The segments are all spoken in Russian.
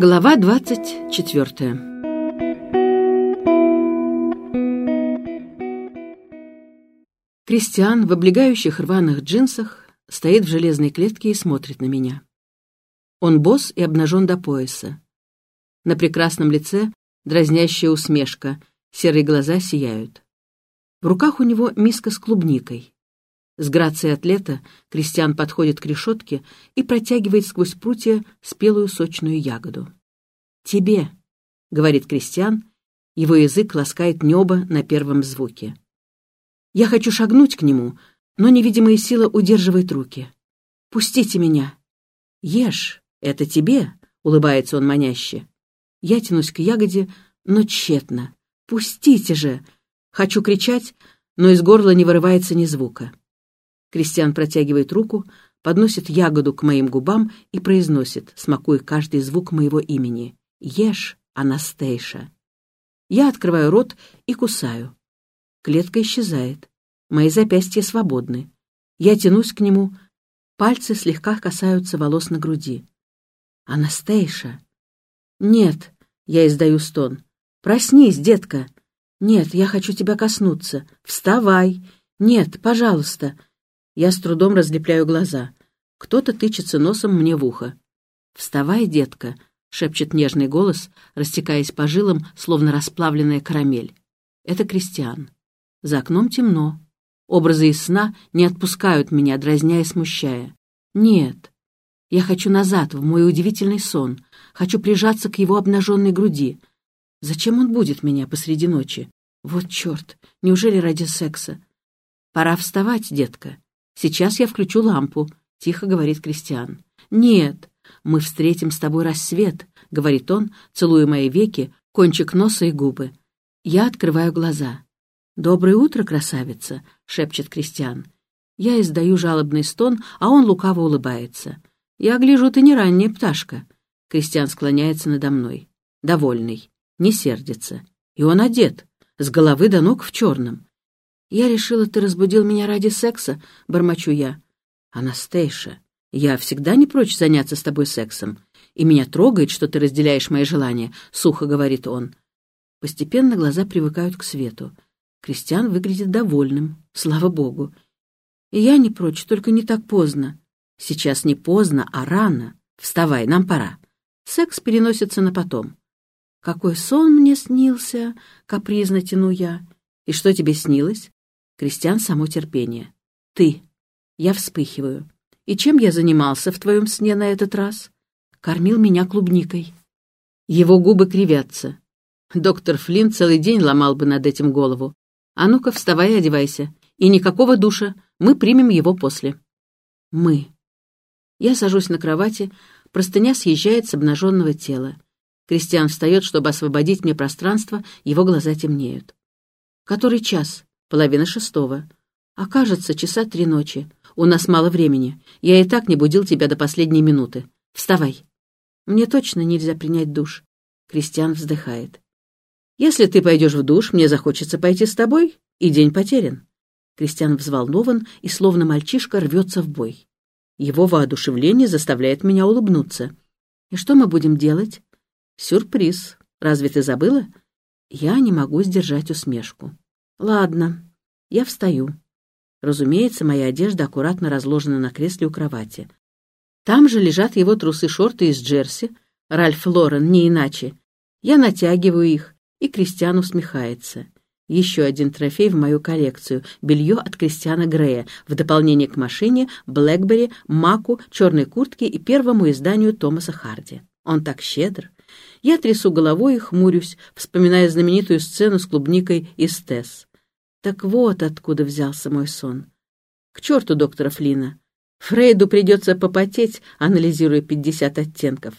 Глава двадцать четвертая Кристиан в облегающих рваных джинсах стоит в железной клетке и смотрит на меня. Он босс и обнажен до пояса. На прекрасном лице дразнящая усмешка, серые глаза сияют. В руках у него миска с клубникой. С грацией атлета Кристиан подходит к решетке и протягивает сквозь прутья спелую сочную ягоду. «Тебе», — говорит Кристиан, его язык ласкает небо на первом звуке. Я хочу шагнуть к нему, но невидимая сила удерживает руки. «Пустите меня!» «Ешь, это тебе!» — улыбается он маняще. Я тянусь к ягоде, но тщетно. «Пустите же!» Хочу кричать, но из горла не вырывается ни звука. Кристиан протягивает руку, подносит ягоду к моим губам и произносит, смакуя каждый звук моего имени. «Ешь, Анастейша». Я открываю рот и кусаю. Клетка исчезает. Мои запястья свободны. Я тянусь к нему. Пальцы слегка касаются волос на груди. «Анастейша!» «Нет», — я издаю стон. «Проснись, детка!» «Нет, я хочу тебя коснуться. Вставай!» «Нет, пожалуйста!» Я с трудом разлепляю глаза. Кто-то тычется носом мне в ухо. «Вставай, детка!» — шепчет нежный голос, растекаясь по жилам, словно расплавленная карамель. Это Кристиан. За окном темно. Образы из сна не отпускают меня, дразня и смущая. Нет. Я хочу назад, в мой удивительный сон. Хочу прижаться к его обнаженной груди. Зачем он будет меня посреди ночи? Вот черт, неужели ради секса? Пора вставать, детка. «Сейчас я включу лампу», — тихо говорит Кристиан. «Нет, мы встретим с тобой рассвет», — говорит он, целуя мои веки, кончик носа и губы. Я открываю глаза. «Доброе утро, красавица», — шепчет Кристиан. Я издаю жалобный стон, а он лукаво улыбается. «Я гляжу, ты не ранняя пташка». Кристиан склоняется надо мной. Довольный, не сердится. И он одет, с головы до ног в черном. «Я решила, ты разбудил меня ради секса», — бормочу я. «Анастейша, я всегда не прочь заняться с тобой сексом, и меня трогает, что ты разделяешь мои желания», — сухо говорит он. Постепенно глаза привыкают к свету. Кристиан выглядит довольным, слава богу. И я не прочь, только не так поздно. Сейчас не поздно, а рано. Вставай, нам пора. Секс переносится на потом. Какой сон мне снился, капризно тяну я. И что тебе снилось? Кристиан само терпение. Ты. Я вспыхиваю. И чем я занимался в твоем сне на этот раз? Кормил меня клубникой. Его губы кривятся. Доктор Флинн целый день ломал бы над этим голову. А ну-ка, вставай и одевайся. И никакого душа. Мы примем его после. Мы. Я сажусь на кровати, простыня съезжает с обнаженного тела. Кристиан встает, чтобы освободить мне пространство, его глаза темнеют. Который час? Половина шестого. Окажется, часа три ночи. У нас мало времени. Я и так не будил тебя до последней минуты. Вставай. Мне точно нельзя принять душ. Кристиан вздыхает. Если ты пойдешь в душ, мне захочется пойти с тобой, и день потерян. Кристиан взволнован и, словно мальчишка, рвется в бой. Его воодушевление заставляет меня улыбнуться. И что мы будем делать? Сюрприз. Разве ты забыла? Я не могу сдержать усмешку. Ладно, я встаю. Разумеется, моя одежда аккуратно разложена на кресле у кровати. Там же лежат его трусы-шорты из джерси, Ральф Лорен, не иначе. Я натягиваю их, и Кристиан усмехается. Еще один трофей в мою коллекцию — белье от Кристиана Грея, в дополнение к машине, Блэкбери, Маку, черной куртке и первому изданию Томаса Харди. Он так щедр. Я трясу головой и хмурюсь, вспоминая знаменитую сцену с клубникой из Тесс. Так вот откуда взялся мой сон. К черту доктора Флина. Фрейду придется попотеть, анализируя пятьдесят оттенков.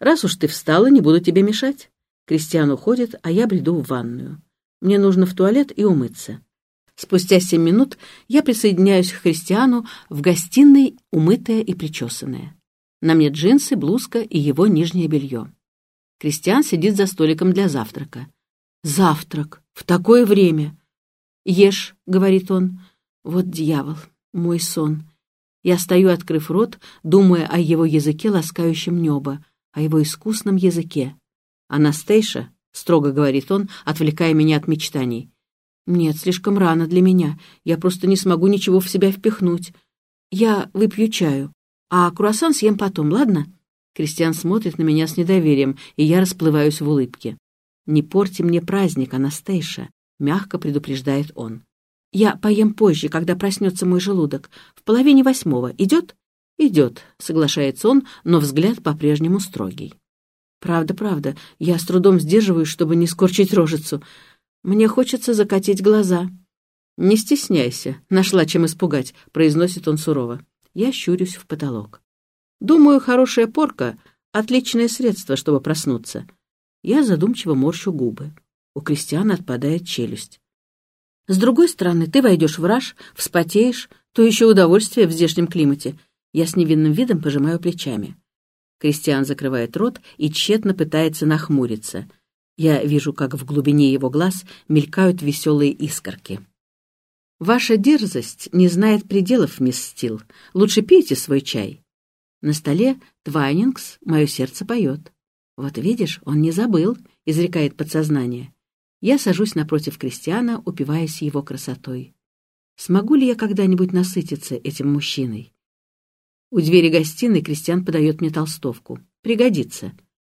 Раз уж ты встала, не буду тебе мешать. Кристиан уходит, а я бреду в ванную. Мне нужно в туалет и умыться. Спустя семь минут я присоединяюсь к Христиану в гостиной, умытая и причесанная. На мне джинсы, блузка и его нижнее белье. Кристиан сидит за столиком для завтрака. Завтрак! В такое время! «Ешь», — говорит он. «Вот дьявол, мой сон». Я стою, открыв рот, думая о его языке, ласкающем небо. о его искусном языке. «Анастейша», — строго говорит он, отвлекая меня от мечтаний. «Нет, слишком рано для меня. Я просто не смогу ничего в себя впихнуть. Я выпью чаю, а круассан съем потом, ладно?» Кристиан смотрит на меня с недоверием, и я расплываюсь в улыбке. «Не порти мне праздник, Анастейша», — мягко предупреждает он. «Я поем позже, когда проснется мой желудок. В половине восьмого. Идет?» «Идет», — соглашается он, но взгляд по-прежнему строгий. «Правда, правда. Я с трудом сдерживаюсь, чтобы не скорчить рожицу. Мне хочется закатить глаза». «Не стесняйся. Нашла чем испугать», — произносит он сурово. Я щурюсь в потолок. «Думаю, хорошая порка — отличное средство, чтобы проснуться». Я задумчиво морщу губы. У Кристиана отпадает челюсть. С другой стороны, ты войдешь в раж, вспотеешь, то еще удовольствие в здешнем климате. Я с невинным видом пожимаю плечами. Кристиан закрывает рот и тщетно пытается нахмуриться. Я вижу, как в глубине его глаз мелькают веселые искорки. «Ваша дерзость не знает пределов, мисс Стил. Лучше пейте свой чай». На столе Твайнингс «Мое сердце поет». «Вот видишь, он не забыл», — изрекает подсознание. Я сажусь напротив Кристиана, упиваясь его красотой. Смогу ли я когда-нибудь насытиться этим мужчиной? У двери гостиной Кристиан подает мне толстовку. Пригодится.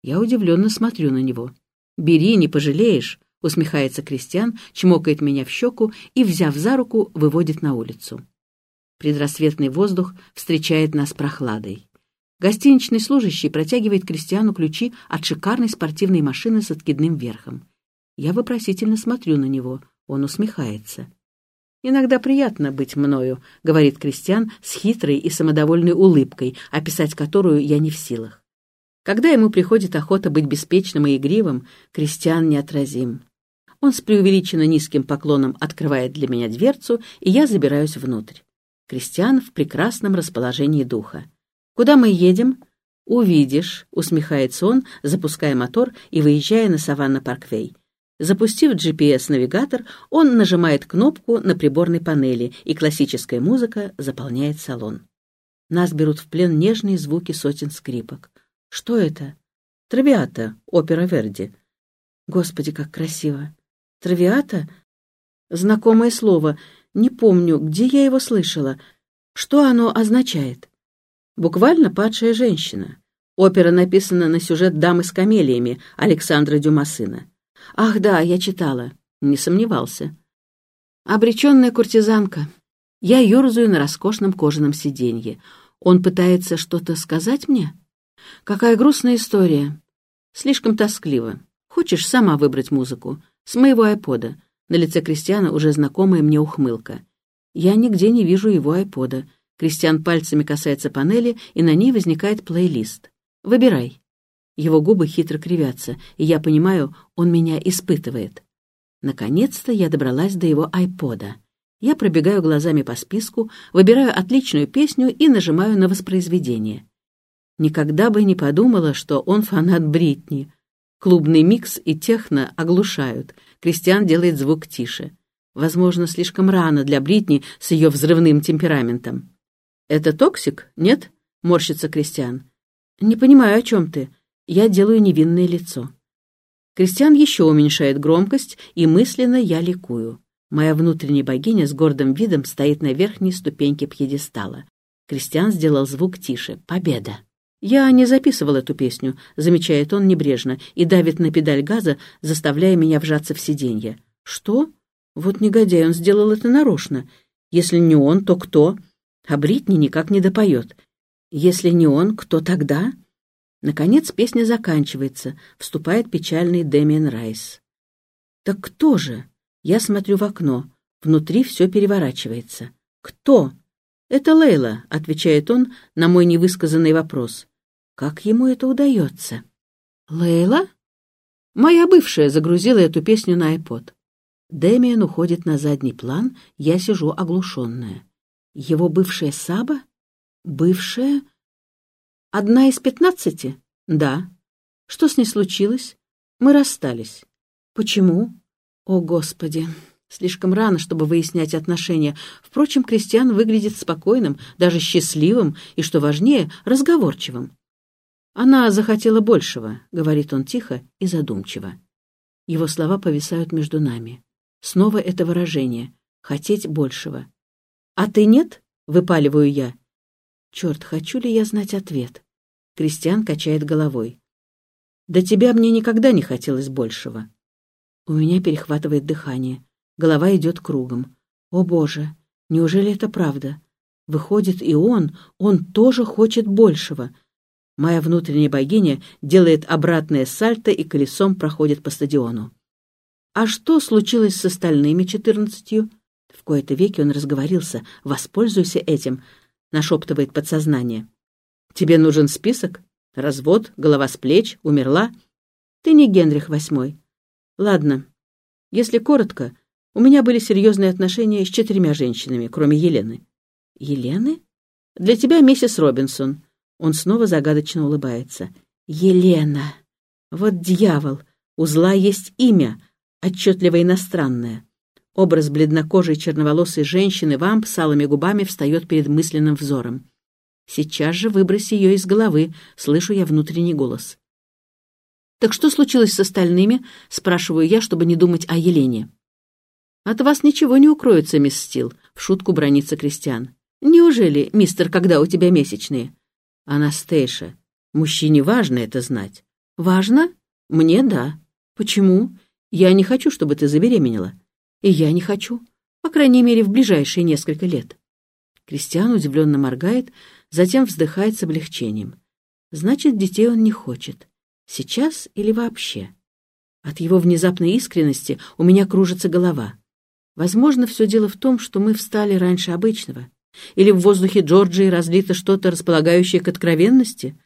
Я удивленно смотрю на него. «Бери, не пожалеешь», — усмехается Кристиан, чмокает меня в щеку и, взяв за руку, выводит на улицу. Предрассветный воздух встречает нас прохладой. Гостиничный служащий протягивает Кристиану ключи от шикарной спортивной машины с откидным верхом. Я вопросительно смотрю на него. Он усмехается. «Иногда приятно быть мною», — говорит Кристиан с хитрой и самодовольной улыбкой, описать которую я не в силах. Когда ему приходит охота быть беспечным и игривым, Кристиан неотразим. Он с преувеличенно низким поклоном открывает для меня дверцу, и я забираюсь внутрь. Кристиан в прекрасном расположении духа. «Куда мы едем?» «Увидишь», — усмехается он, запуская мотор и выезжая на Саванна-Парквей. Запустив GPS-навигатор, он нажимает кнопку на приборной панели, и классическая музыка заполняет салон. Нас берут в плен нежные звуки сотен скрипок. Что это? Травиата, опера Верди. Господи, как красиво. Травиата? Знакомое слово. Не помню, где я его слышала. Что оно означает? Буквально падшая женщина. Опера написана на сюжет «Дамы с камелиями» Александра Дюмасына. Ах да, я читала. Не сомневался. Обреченная куртизанка. Я ерзаю на роскошном кожаном сиденье. Он пытается что-то сказать мне? Какая грустная история. Слишком тоскливо. Хочешь сама выбрать музыку? С моего айпода. На лице Кристиана уже знакомая мне ухмылка. Я нигде не вижу его айпода. Кристиан пальцами касается панели, и на ней возникает плейлист. Выбирай. Его губы хитро кривятся, и я понимаю, он меня испытывает. Наконец-то я добралась до его айпода. Я пробегаю глазами по списку, выбираю отличную песню и нажимаю на воспроизведение. Никогда бы не подумала, что он фанат Бритни. Клубный микс и техно оглушают. Кристиан делает звук тише. Возможно, слишком рано для Бритни с ее взрывным темпераментом. «Это Toxic, нет?» — морщится Кристиан. «Не понимаю, о чем ты. Я делаю невинное лицо. Кристиан еще уменьшает громкость, и мысленно я ликую. Моя внутренняя богиня с гордым видом стоит на верхней ступеньке пьедестала. Кристиан сделал звук тише. Победа! «Я не записывал эту песню», — замечает он небрежно и давит на педаль газа, заставляя меня вжаться в сиденье. «Что? Вот негодяй, он сделал это нарочно. Если не он, то кто? А Бритни никак не допоет. Если не он, кто тогда?» Наконец песня заканчивается, вступает печальный Дэмиен Райс. «Так кто же?» Я смотрю в окно. Внутри все переворачивается. «Кто?» «Это Лейла», — отвечает он на мой невысказанный вопрос. «Как ему это удается?» «Лейла?» Моя бывшая загрузила эту песню на iPod. Дэмиен уходит на задний план, я сижу оглушенная. Его бывшая Саба? Бывшая? Одна из пятнадцати? Да. Что с ней случилось? Мы расстались. Почему? О, Господи! Слишком рано, чтобы выяснять отношения. Впрочем, Кристиан выглядит спокойным, даже счастливым и, что важнее, разговорчивым. Она захотела большего, говорит он тихо и задумчиво. Его слова повисают между нами. Снова это выражение «хотеть большего». «А ты нет?» — выпаливаю я. Черт, хочу ли я знать ответ? Кристиан качает головой. До тебя мне никогда не хотелось большего. У меня перехватывает дыхание. Голова идет кругом. О боже, неужели это правда? Выходит, и он, он тоже хочет большего. Моя внутренняя богиня делает обратное сальто и колесом проходит по стадиону. А что случилось с остальными четырнадцатью? В кои-то веки он разговорился. Воспользуйся этим, нашептывает подсознание. Тебе нужен список? Развод, голова с плеч, умерла? Ты не Генрих VIII. Ладно. Если коротко, у меня были серьезные отношения с четырьмя женщинами, кроме Елены. Елены? Для тебя миссис Робинсон. Он снова загадочно улыбается. Елена. Вот дьявол. У зла есть имя, отчетливо иностранное. Образ бледнокожей черноволосой женщины-вамп с алыми губами встает перед мысленным взором. Сейчас же выброси ее из головы, слышу я внутренний голос. «Так что случилось с остальными?» — спрашиваю я, чтобы не думать о Елене. «От вас ничего не укроется, мисс Стил», — в шутку бронится Кристиан. «Неужели, мистер, когда у тебя месячные?» «Анастейша, мужчине важно это знать». «Важно? Мне — да. Почему? Я не хочу, чтобы ты забеременела. И я не хочу. По крайней мере, в ближайшие несколько лет». Кристиан удивленно моргает, затем вздыхает с облегчением. «Значит, детей он не хочет. Сейчас или вообще?» От его внезапной искренности у меня кружится голова. Возможно, все дело в том, что мы встали раньше обычного. Или в воздухе Джорджии разлито что-то, располагающее к откровенности?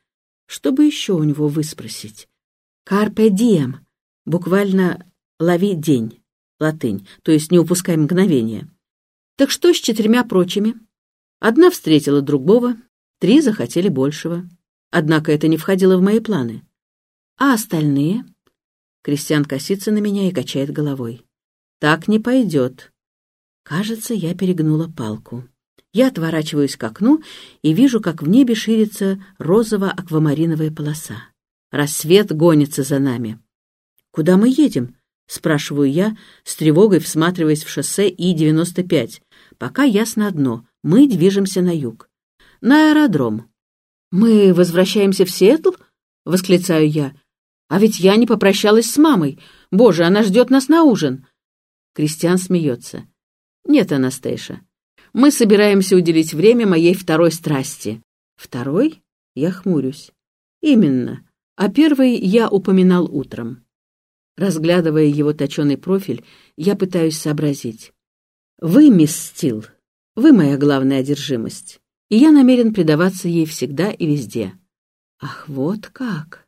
Что бы еще у него выспросить? «Карпе дием» — буквально «лови день», латынь, то есть «не упускай мгновения». Так что с четырьмя прочими? Одна встретила другого, три захотели большего. Однако это не входило в мои планы. А остальные? Кристиан косится на меня и качает головой. Так не пойдет. Кажется, я перегнула палку. Я отворачиваюсь к окну и вижу, как в небе ширится розово-аквамариновая полоса. Рассвет гонится за нами. «Куда мы едем?» — спрашиваю я, с тревогой всматриваясь в шоссе И-95. Пока ясно одно — мы движемся на юг. На аэродром. «Мы возвращаемся в Сиэтл?» — восклицаю я. «А ведь я не попрощалась с мамой. Боже, она ждет нас на ужин!» Кристиан смеется. «Нет, Анастейша, мы собираемся уделить время моей второй страсти. Второй? Я хмурюсь. Именно. А первый я упоминал утром. Разглядывая его точеный профиль, я пытаюсь сообразить. Вы, мисс Стил, вы моя главная одержимость, и я намерен предаваться ей всегда и везде. Ах, вот как!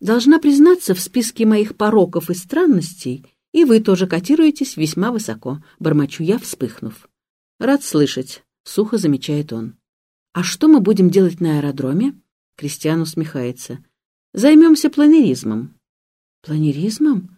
Должна признаться, в списке моих пороков и странностей и вы тоже котируетесь весьма высоко, бормочу я, вспыхнув. «Рад слышать», — сухо замечает он. «А что мы будем делать на аэродроме?» Кристиан усмехается. «Займемся планеризмом». «Планеризмом?